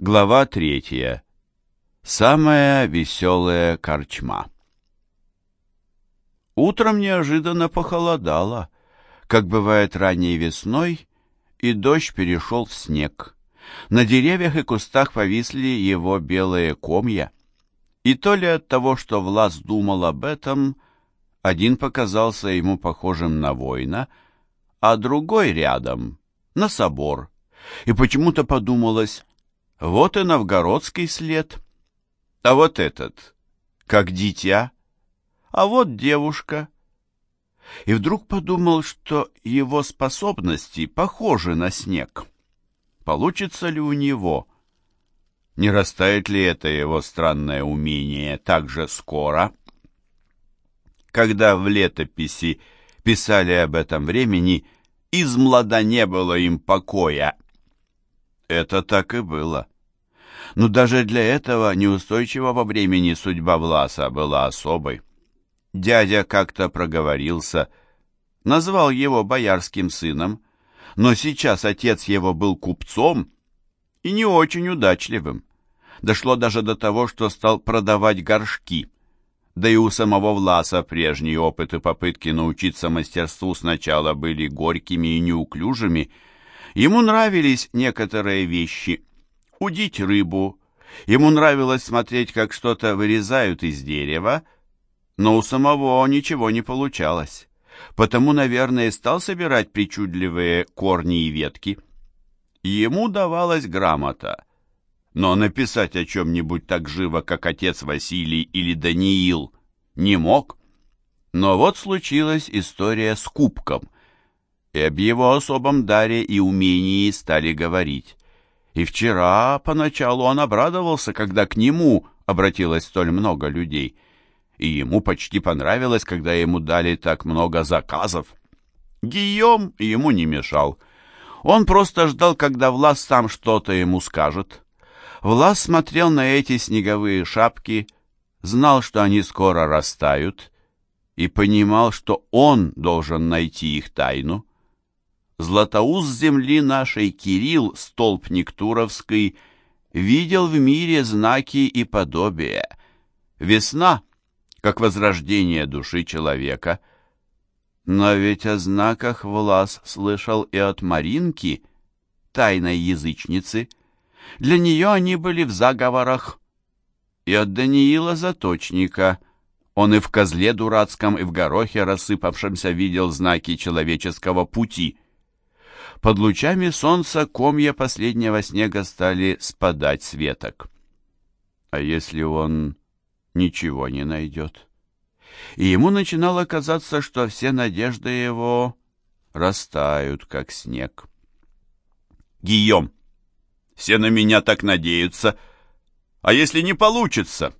Глава третья. Самая веселая корчма. Утром неожиданно похолодало, как бывает ранней весной, и дождь перешел в снег. На деревьях и кустах повисли его белые комья. И то ли от того, что Влас думал об этом, один показался ему похожим на воина, а другой рядом, на собор. И почему-то подумалось, вот и новгородский след. А вот этот, как дитя. А вот девушка. И вдруг подумал, что его способности похожи на снег. Получится ли у него? Не растает ли это его странное умение так же скоро? Когда в летописи писали об этом времени, из млада не было им покоя. Это так и было. Но даже для этого неустойчивого времени судьба Власа была особой. Дядя как-то проговорился, назвал его боярским сыном, но сейчас отец его был купцом и не очень удачливым. Дошло даже до того, что стал продавать горшки. Да и у самого Власа прежние опыты попытки научиться мастерству сначала были горькими и неуклюжими. Ему нравились некоторые вещи, удить рыбу. Ему нравилось смотреть, как что-то вырезают из дерева, но у самого ничего не получалось. Потому, наверное, стал собирать причудливые корни и ветки. Ему давалась грамота, но написать о чем-нибудь так живо, как отец Василий или Даниил, не мог. Но вот случилась история с кубком, и об его особом даре и умении стали говорить. И вчера поначалу он обрадовался, когда к нему обратилось столь много людей. И ему почти понравилось, когда ему дали так много заказов. Гийом ему не мешал. Он просто ждал, когда Влас сам что-то ему скажет. Влас смотрел на эти снеговые шапки, знал, что они скоро растают, и понимал, что он должен найти их тайну. Златоуст земли нашей Кирилл, столпник Туровский, видел в мире знаки и подобия. Весна, как возрождение души человека. Но ведь о знаках Влас слышал и от Маринки, тайной язычницы. Для нее они были в заговорах. И от Даниила Заточника — он и в козле дурацком, и в горохе рассыпавшемся видел знаки человеческого пути. Под лучами солнца комья последнего снега стали спадать с веток. А если он ничего не найдет? И ему начинало казаться, что все надежды его растают, как снег. «Гийом, все на меня так надеются. А если не получится?»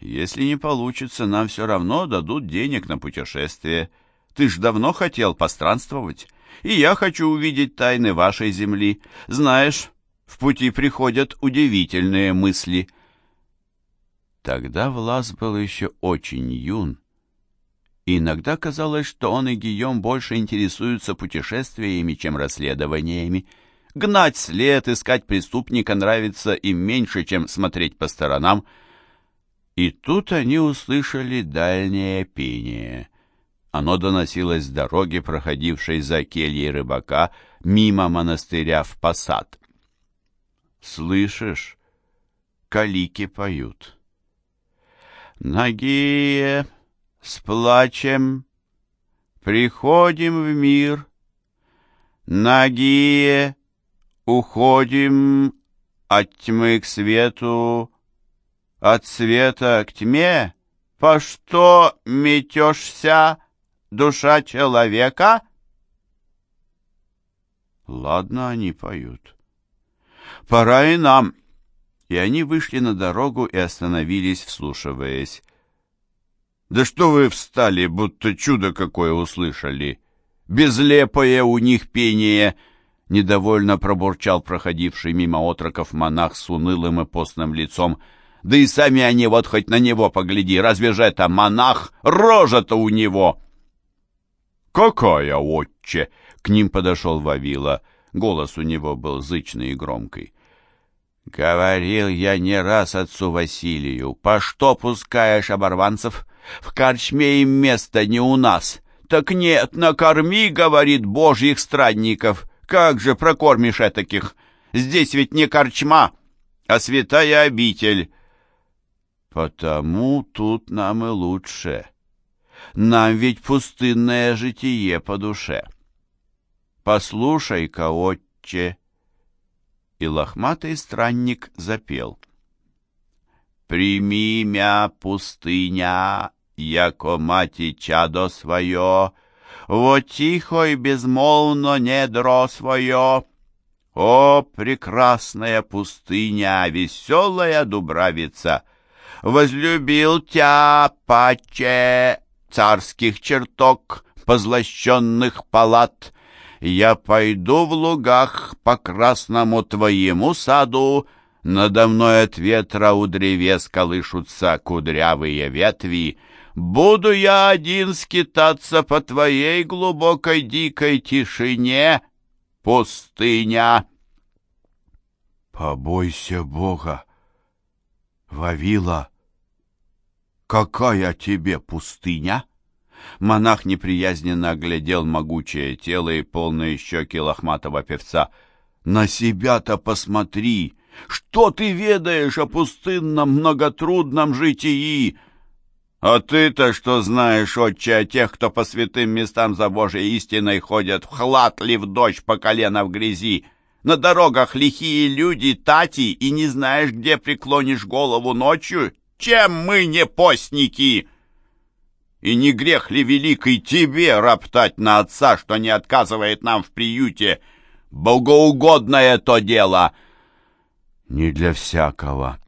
«Если не получится, нам все равно дадут денег на путешествие. Ты ж давно хотел постранствовать» и я хочу увидеть тайны вашей земли. Знаешь, в пути приходят удивительные мысли». Тогда Влас был еще очень юн, иногда казалось, что он и Гийом больше интересуются путешествиями, чем расследованиями. Гнать след, искать преступника нравится им меньше, чем смотреть по сторонам. И тут они услышали дальнее пение — оно доносилось с дороги, проходившей за кельей рыбака, мимо монастыря в посад. «Слышишь? Калики поют». «Нагие, с плачем, приходим в мир. Нагие, уходим от тьмы к свету, от света к тьме. По что метешься?» Душа человека? Ладно, они поют. Пора и нам. И они вышли на дорогу и остановились, вслушиваясь. Да что вы встали, будто чудо какое услышали? Безлепое у них пение! Недовольно пробурчал проходивший мимо отроков монах с унылым и постным лицом. Да и сами они вот хоть на него погляди, разве же это монах? Рожа-то у него! «Какая, отче!» — к ним подошел Вавила. Голос у него был зычный и громкий. Говорил я не раз отцу Василию, по что пускаешь оборванцев? В корчме им место не у нас. Так нет, накорми, говорит, божьих странников. Как же прокормишь этаких? Здесь ведь не корчма, а святая обитель. Потому тут нам и лучше. Нам ведь пустынное житие по душе. Послушай-ка, отче. И лохматый странник запел. Прими мя, пустыня, яко мати чадо свое, вот тихо и безмолвно недро свое. О, прекрасная пустыня, веселая дубравица! Возлюбил тя, паче, царских чертог, позлощенных палат. Я пойду в лугах по красному твоему саду, надо мной от ветра у древес колышутся кудрявые ветви. Буду я один скитаться по твоей глубокой дикой тишине, пустыня. Побойся Бога, Вавила, какая тебе пустыня? Монах неприязненно оглядел могучее тело и полные щеки лохматого певца. «На себя-то посмотри! Что ты ведаешь о пустынном многотрудном житии?» «А ты-то что знаешь, отче, о тех, кто по святым местам за Божьей истиной ходят, в хлад ли в дождь по колено в грязи? На дорогах лихие люди, тати, и не знаешь, где преклонишь голову ночью? Чем мы не постники?» И не грех ли великий тебе роптать на отца, что не отказывает нам в приюте? Богоугодное то дело!» «Не для всякого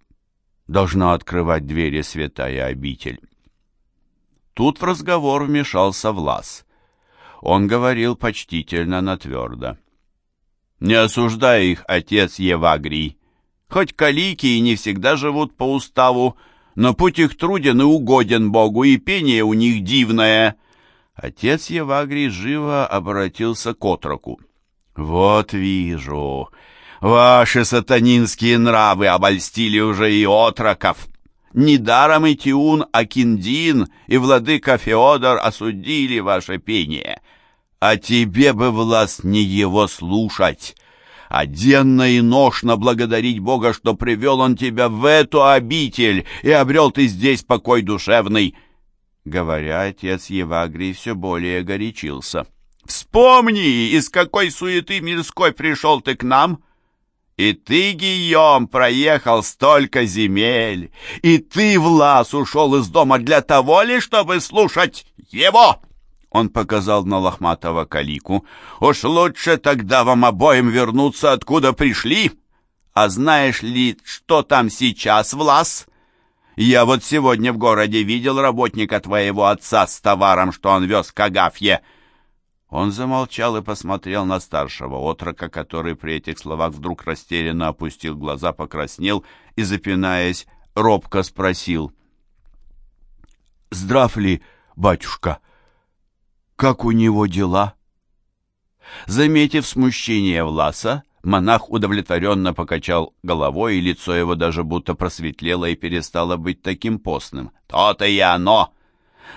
должна открывать двери святая обитель». Тут в разговор вмешался Влас. Он говорил почтительно, но твердо. «Не осуждай их, отец Евагрий. Хоть калики и не всегда живут по уставу, но путь их труден и угоден Богу, и пение у них дивное». Отец Евагрий живо обратился к отроку. «Вот вижу, ваши сатанинские нравы обольстили уже и отроков. Недаром и Тиун Акиндин, и владыка Феодор осудили ваше пение. А тебе бы, власть, не его слушать, а денно и ношно благодарить Бога, что привел он тебя в эту обитель, и обрел ты здесь покой душевный». Говоря, отец Евагрий все более горячился. «Вспомни, из какой суеты мирской пришел ты к нам!» И ты, Гийом, проехал столько земель, и ты, Влас, ушел из дома для того ли, чтобы слушать его!» Он показал на лохматого калику. «Уж лучше тогда вам обоим вернуться, откуда пришли. А знаешь ли, что там сейчас, Влас? Я вот сегодня в городе видел работника твоего отца с товаром, что он вез к Агафье». Он замолчал и посмотрел на старшего отрока, который при этих словах вдруг растерянно опустил глаза, покраснел и, запинаясь, робко спросил. «Здрав ли, батюшка? Как у него дела?» Заметив смущение Власа, монах удовлетворенно покачал головой, и лицо его даже будто просветлело и перестало быть таким постным. «То-то и оно!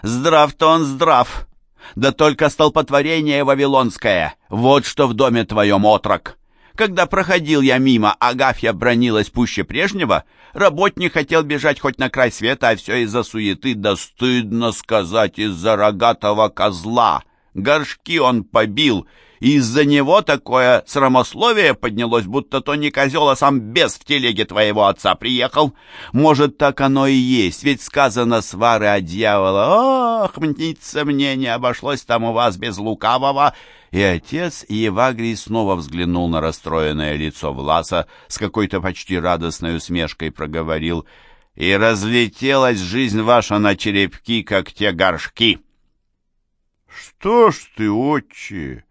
Здрав-то он здрав! Да только столпотворение вавилонское, вот что в доме твоем отрок. Когда проходил я мимо, Агафья бронилась пуще прежнего, работник хотел бежать хоть на край света, а все из-за суеты, да стыдно сказать, из-за рогатого козла. Горшки он побил, из-за него такое срамословие поднялось, будто то не козел, а сам бес в телеге твоего отца приехал. Может, так оно и есть, ведь сказано свары от дьявола. Ох, мнится мне, не обошлось там у вас без лукавого. И отец Евагрий снова взглянул на расстроенное лицо Власа, с какой-то почти радостной усмешкой проговорил. «И разлетелась жизнь ваша на черепки, как те горшки». «Что ж ты, отче?»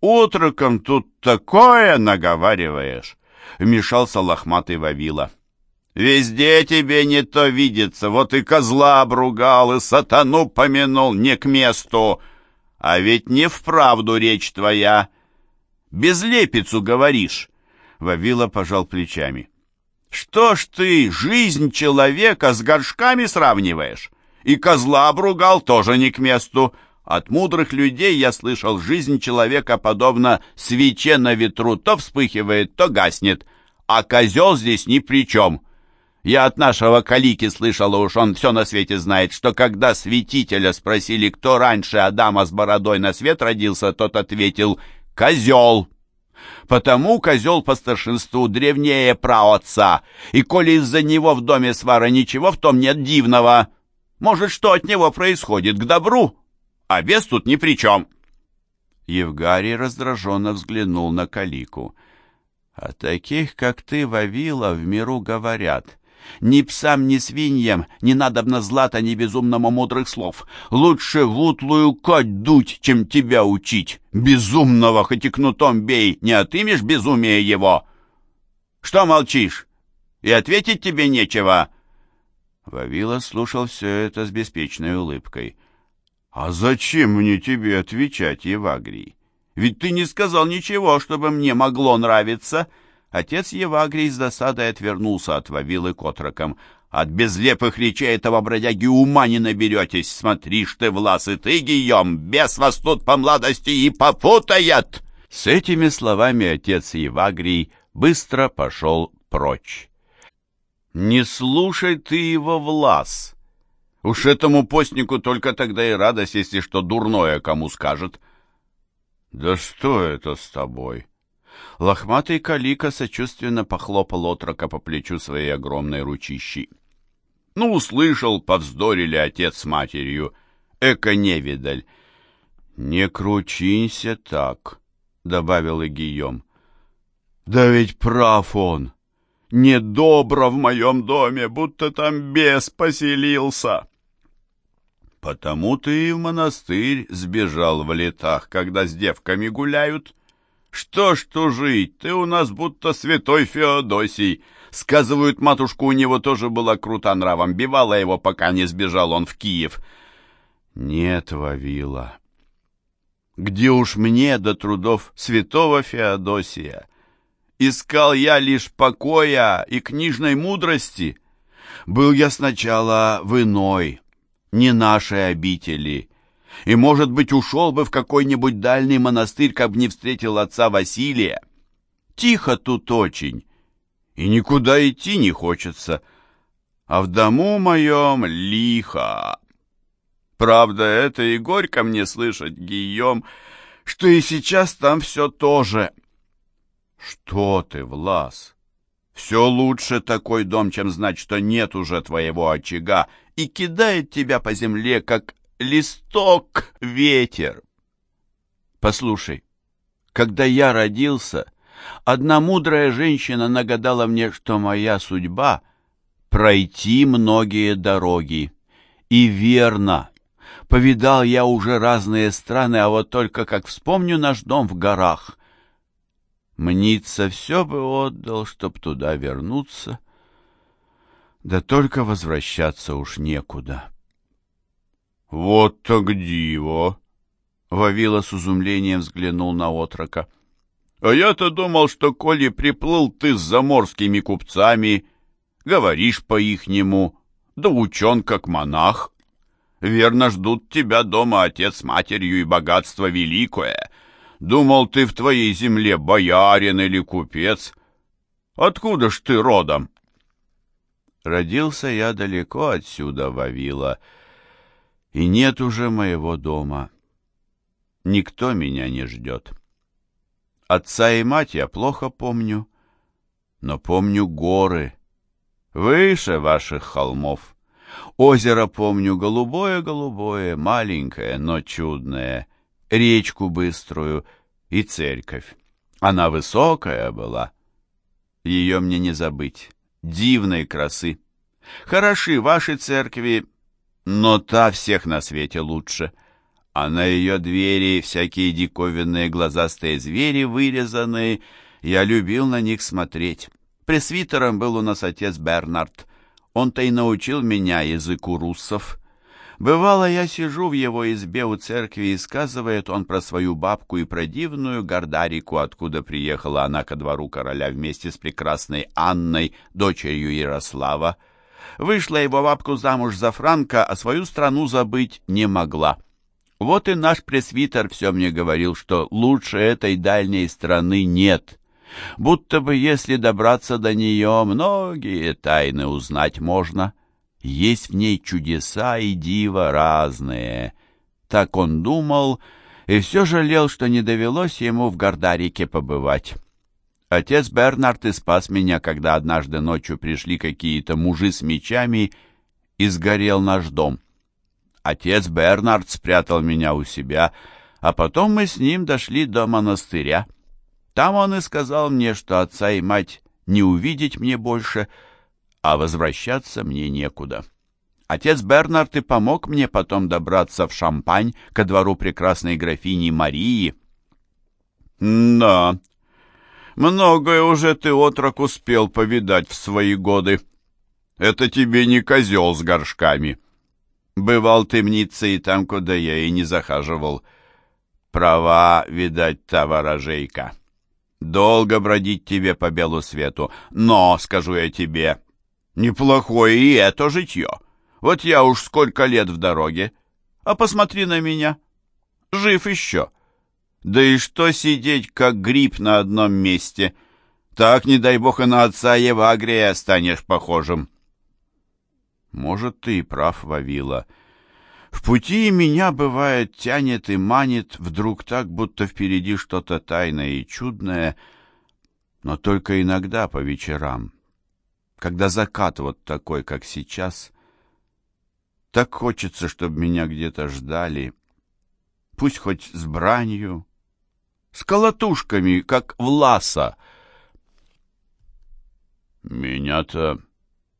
Утроком тут такое наговариваешь!» — вмешался лохматый Вавила. «Везде тебе не то видится, вот и козла обругал, и сатану помянул не к месту. А ведь не вправду речь твоя. Безлепицу говоришь!» Вавила пожал плечами. Что ж ты жизнь человека с горшками сравниваешь? И козла обругал тоже не к месту. От мудрых людей я слышал, жизнь человека подобно свече на ветру, то вспыхивает, то гаснет. А козел здесь ни при чем. Я от нашего калики слышал, уж он все на свете знает, что когда святителя спросили, кто раньше Адама с бородой на свет родился, тот ответил «Козел». Потому козел по старшинству древнее праотца, и коли из-за него в доме свара ничего, в том нет дивного. Может, что от него происходит, к добру, а бес тут ни при чем. Евгарий раздраженно взглянул на Калику. «О таких, как ты, Вавила, в миру говорят. Ни псам, ни свиньям не надобно злата, ни безумному мудрых слов. Лучше в утлую кать дуть, чем тебя учить. Безумного хоть и кнутом бей, не отымешь безумие его. Что молчишь? И ответить тебе нечего». Вавила слушал все это с беспечной улыбкой. «А зачем мне тебе отвечать, Евагрий? Ведь ты не сказал ничего, чтобы мне могло нравиться». Отец Евагрий с досадой отвернулся от Вавилы к отрокам. «От безлепых речей этого бродяги ума не наберетесь. Смотришь ты, Влас, и ты, Гийом, бес вас тут по младости и попутает!» С этими словами отец Евагрий быстро пошел прочь. «Не слушай ты его, Влас!» Уж этому постнику только тогда и радость, если что дурное кому скажет. Да что это с тобой? Лохматый калика сочувственно похлопал отрока по плечу своей огромной ручищей. Ну, услышал, повздорили отец с матерью. Эко-невидаль. Не кручинься так, добавил и. Да ведь прав он. Недобро в моем доме, будто там бес поселился. Потому ты и в монастырь сбежал в летах, когда с девками гуляют. Что ж тужить, ты у нас будто святой Феодосий. Сказывают, матушка у него тоже была крута нравом, бивала его, пока не сбежал он в Киев. Нет, Вавила, где уж мне до трудов святого Феодосия? Искал я лишь покоя и книжной мудрости. Был я сначала в иной, не нашей обители. И, может быть, ушел бы в какой-нибудь дальний монастырь, как бы не встретил отца Василия. Тихо тут очень, и никуда идти не хочется. А в дому моем лихо. Правда, это и горько мне слышать, Гийом, что и сейчас там все то же. Что ты, Влас? Все лучше такой дом, чем знать, что нет уже твоего очага, и кидает тебя по земле, как листок ветер. Послушай, когда я родился, одна мудрая женщина нагадала мне, что моя судьба — пройти многие дороги. И верно, повидал я уже разные страны, а вот только как вспомню наш дом в горах — Мнится, все бы отдал, чтоб туда вернуться, да только возвращаться уж некуда. — Вот так диво! — Вавила с изумлением взглянул на отрока. — А я-то думал, что, коли приплыл ты с заморскими купцами, говоришь по-ихнему, да учен как монах. Верно ждут тебя дома отец с матерью и богатство великое — Думал, ты в твоей земле боярин или купец. Откуда ж ты родом? Родился я далеко отсюда, Вавила, и нет уже моего дома. Никто меня не ждет. Отца и мать я плохо помню, но помню горы, выше ваших холмов. Озеро помню голубое-голубое, маленькое, но чудное — речку быструю и церковь. Она высокая была. Ее мне не забыть. Дивной красы. Хороши ваши церкви, но та всех на свете лучше. А на ее двери всякие диковинные глазастые звери вырезанные. Я любил на них смотреть. Пресвитером был у нас отец Бернард. Он-то и научил меня языку руссов. Бывало, я сижу в его избе у церкви, и сказывает он про свою бабку и про дивную Гордарику, откуда приехала она ко двору короля вместе с прекрасной Анной, дочерью Ярослава. Вышла его бабку замуж за Франка, а свою страну забыть не могла. Вот и наш пресвитер все мне говорил, что лучше этой дальней страны нет. Будто бы, если добраться до нее, многие тайны узнать можно. Есть в ней чудеса и дива разные. Так он думал, и все жалел, что не довелось ему в Гордарике побывать. Отец Бернард и спас меня, когда однажды ночью пришли какие-то мужи с мечами, и сгорел наш дом. Отец Бернард спрятал меня у себя, а потом мы с ним дошли до монастыря. Там он и сказал мне, что отца и мать не увидеть мне больше — а возвращаться мне некуда. Отец Бернард и помог мне потом добраться в Шампань ко двору прекрасной графини Марии. «Да, многое уже ты, отрок, успел повидать в свои годы. Это тебе не козел с горшками. Бывал ты Ницце и там, куда я и не захаживал. Права, видать, та ворожейка. Долго бродить тебе по белу свету, но, скажу я тебе, Неплохое и это житье. Вот я уж сколько лет в дороге. А посмотри на меня. Жив еще. Да и что сидеть, как гриб на одном месте? Так, не дай бог, и на отца Евагрия станешь похожим. Может, ты и прав, Вавила. В пути меня, бывает, тянет и манит вдруг так, будто впереди что-то тайное и чудное, но только иногда по вечерам когда закат вот такой, как сейчас. Так хочется, чтобы меня где-то ждали. Пусть хоть с бранью, с колотушками, как в ласа. Меня-то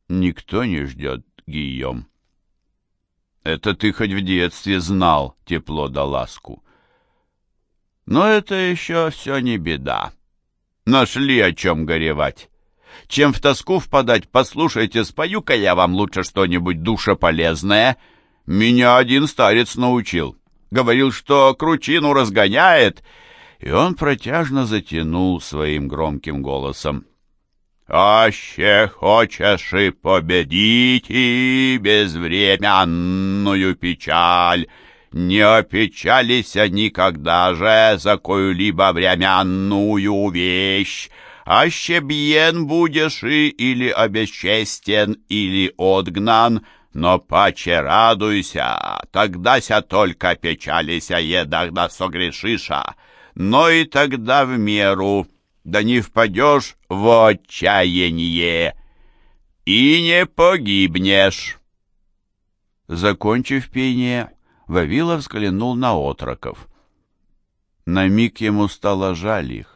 никто не ждет, Гийом. Это ты хоть в детстве знал тепло да ласку. Но это еще все не беда. Нашли о чем горевать. Чем в тоску впадать, послушайте, спою-ка я вам лучше что-нибудь душеполезное. Меня один старец научил. Говорил, что кручину разгоняет, и он протяжно затянул своим громким голосом. «Аще хочешь и победить и безвременную печаль, не опечалися никогда же за кою-либо временную вещь, аще бьен будешь и или обесчестен, или отгнан, но паче радуйся, тогдася только печалися, едогда согрешиша, но и тогда в меру, да не впадешь в отчаяние и не погибнешь. Закончив пение, Вавилов взглянул на отроков. На миг ему стало жаль их.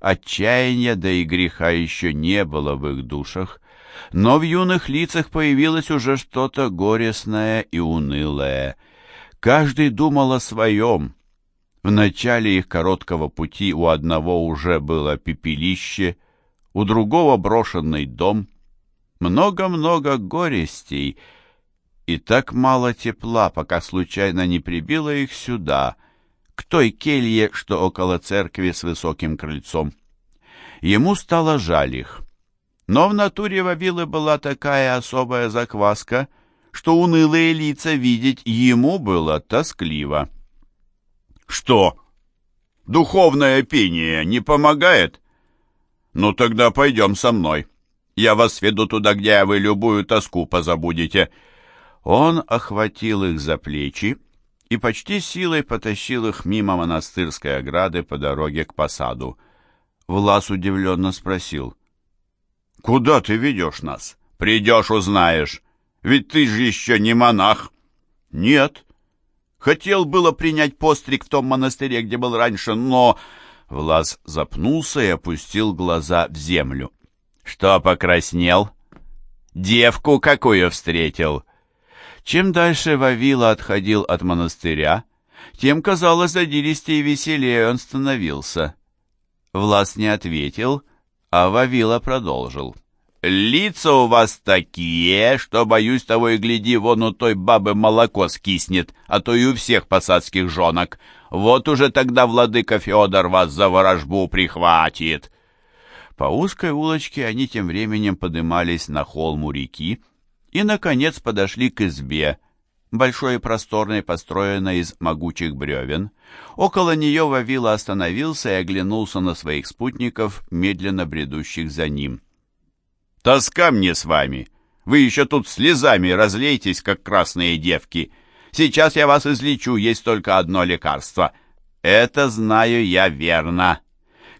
Отчаяния, да и греха еще не было в их душах, но в юных лицах появилось уже что-то горестное и унылое. Каждый думал о своем. В начале их короткого пути у одного уже было пепелище, у другого брошенный дом. Много-много горестей, и так мало тепла, пока случайно не прибило их сюда — к той келье, что около церкви с высоким крыльцом. Ему стало жаль их. Но в натуре Вавилы была такая особая закваска, что унылые лица видеть ему было тоскливо. «Что? Духовное пение не помогает? Ну тогда пойдем со мной. Я вас веду туда, где вы любую тоску позабудете». Он охватил их за плечи, и почти силой потащил их мимо монастырской ограды по дороге к посаду. Влас удивленно спросил. «Куда ты ведешь нас? Придешь, узнаешь. Ведь ты же еще не монах». «Нет. Хотел было принять постриг в том монастыре, где был раньше, но...» Влас запнулся и опустил глаза в землю. «Что покраснел? Девку какую встретил?» Чем дальше Вавила отходил от монастыря, тем, казалось, задиристее и веселее он становился. Влас не ответил, а Вавила продолжил. лица у вас такие, что, боюсь, того и гляди, вон у той бабы молоко скиснет, а то и у всех посадских жонок. Вот уже тогда владыка Федор вас за ворожбу прихватит». По узкой улочке они тем временем подымались на холм у реки и, наконец, подошли к избе, большой и просторной, построенной из могучих бревен. Около нее Вавила остановился и оглянулся на своих спутников, медленно бредущих за ним. «Тоска мне с вами! Вы еще тут слезами разлейтесь, как красные девки!» Сейчас я вас излечу, есть только одно лекарство. Это знаю я верно.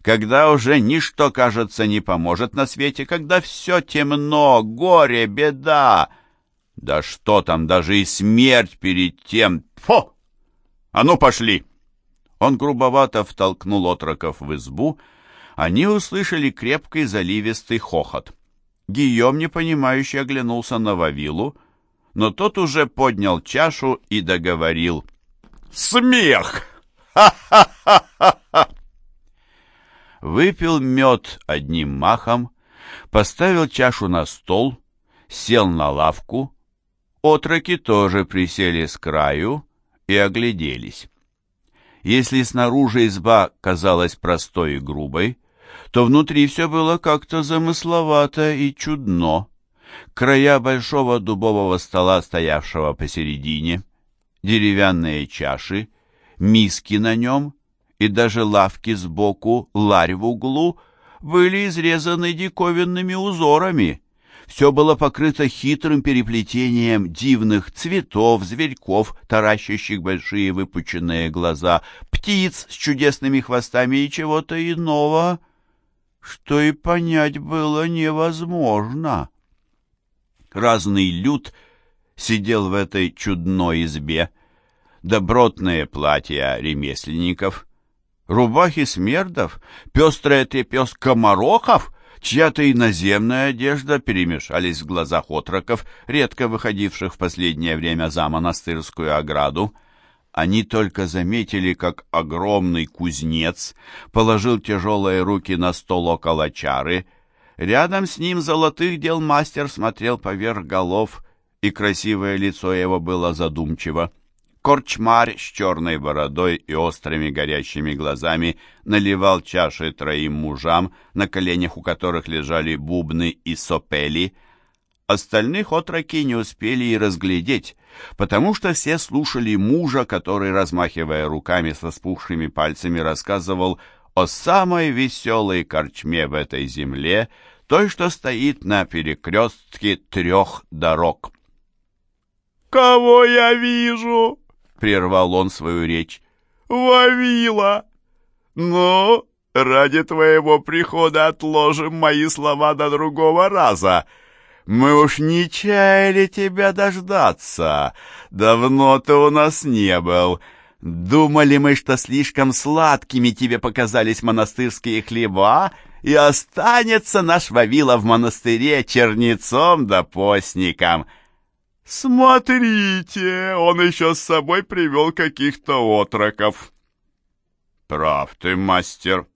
Когда уже ничто, кажется, не поможет на свете, когда все темно, горе, беда. Да что там, даже и смерть перед тем. Фу! А ну, пошли!» Он грубовато втолкнул отроков в избу. Они услышали крепкий заливистый хохот. Гийом, непонимающе, оглянулся на Вавилу, но тот уже поднял чашу и договорил. «Смех! Ха-ха-ха-ха!» Выпил мед одним махом, поставил чашу на стол, сел на лавку. Отроки тоже присели с краю и огляделись. Если снаружи изба казалась простой и грубой, то внутри все было как-то замысловато и чудно края большого дубового стола, стоявшего посередине, деревянные чаши, миски на нем и даже лавки сбоку, ларь в углу были изрезаны диковинными узорами. Все было покрыто хитрым переплетением дивных цветов, зверьков, таращащих большие выпученные глаза, птиц с чудесными хвостами и чего-то иного, что и понять было невозможно разный люд сидел в этой чудной избе. Добротные платья ремесленников, рубахи смердов, пестрая трепес комарохов, чья-то иноземная одежда перемешались в глазах отроков, редко выходивших в последнее время за монастырскую ограду. Они только заметили, как огромный кузнец положил тяжелые руки на стол около чары — Рядом с ним золотых дел мастер смотрел поверх голов, и красивое лицо его было задумчиво. Корчмарь с черной бородой и острыми горящими глазами наливал чаши троим мужам, на коленях у которых лежали бубны и сопели. Остальных отроки не успели и разглядеть, потому что все слушали мужа, который, размахивая руками со спухшими пальцами, рассказывал о самой веселой корчме в этой земле, той, что стоит на перекрестке трех дорог. «Кого я вижу?» — прервал он свою речь. «Вавила! Ну, ради твоего прихода отложим мои слова до другого раза. Мы уж не чаяли тебя дождаться. Давно ты у нас не был». Думали мы, что слишком сладкими тебе показались монастырские хлеба, и останется наш Вавила в монастыре чернецом да постником. Смотрите, он еще с собой привел каких-то отроков. Прав ты, мастер.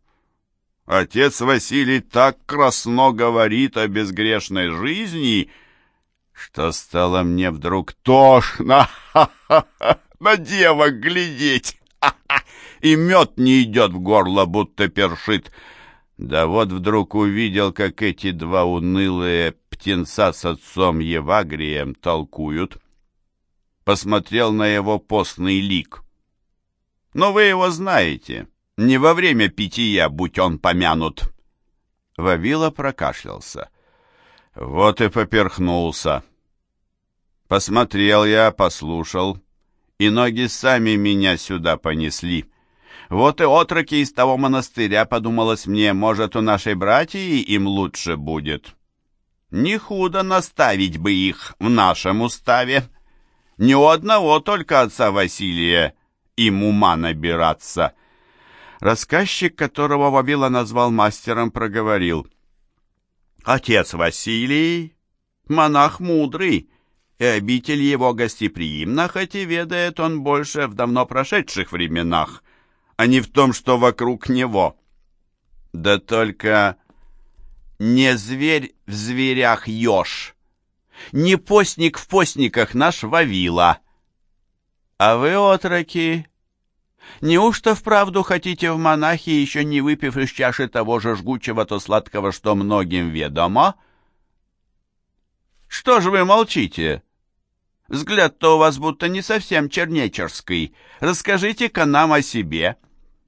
Отец Василий так красно говорит о безгрешной жизни, что стало мне вдруг тошно. На девок глядеть. И мед не идет в горло, будто першит. Да вот вдруг увидел, как эти два унылые птенца с отцом Евагрием толкуют. Посмотрел на его постный лик. Но вы его знаете. Не во время питья, будь он помянут. Вавила прокашлялся. Вот и поперхнулся. Посмотрел я, послушал и ноги сами меня сюда понесли. Вот и отроки из того монастыря, подумалось мне, может, у нашей братьи им лучше будет. Не худо наставить бы их в нашем уставе. Ни у одного только отца Василия им ума набираться. Рассказчик, которого Вавила назвал мастером, проговорил. Отец Василий, монах мудрый, и обитель его гостеприимна, хоть и ведает он больше в давно прошедших временах, а не в том, что вокруг него. Да только Не зверь в зверях еж, не постник в постниках наш Вавила. А вы, отроки, неужто вправду хотите в монахи, еще не выпив из чаши того же жгучего, то сладкого, что многим ведомо? Что ж вы молчите? Взгляд-то у вас будто не совсем чернечерский. Расскажите-ка нам о себе».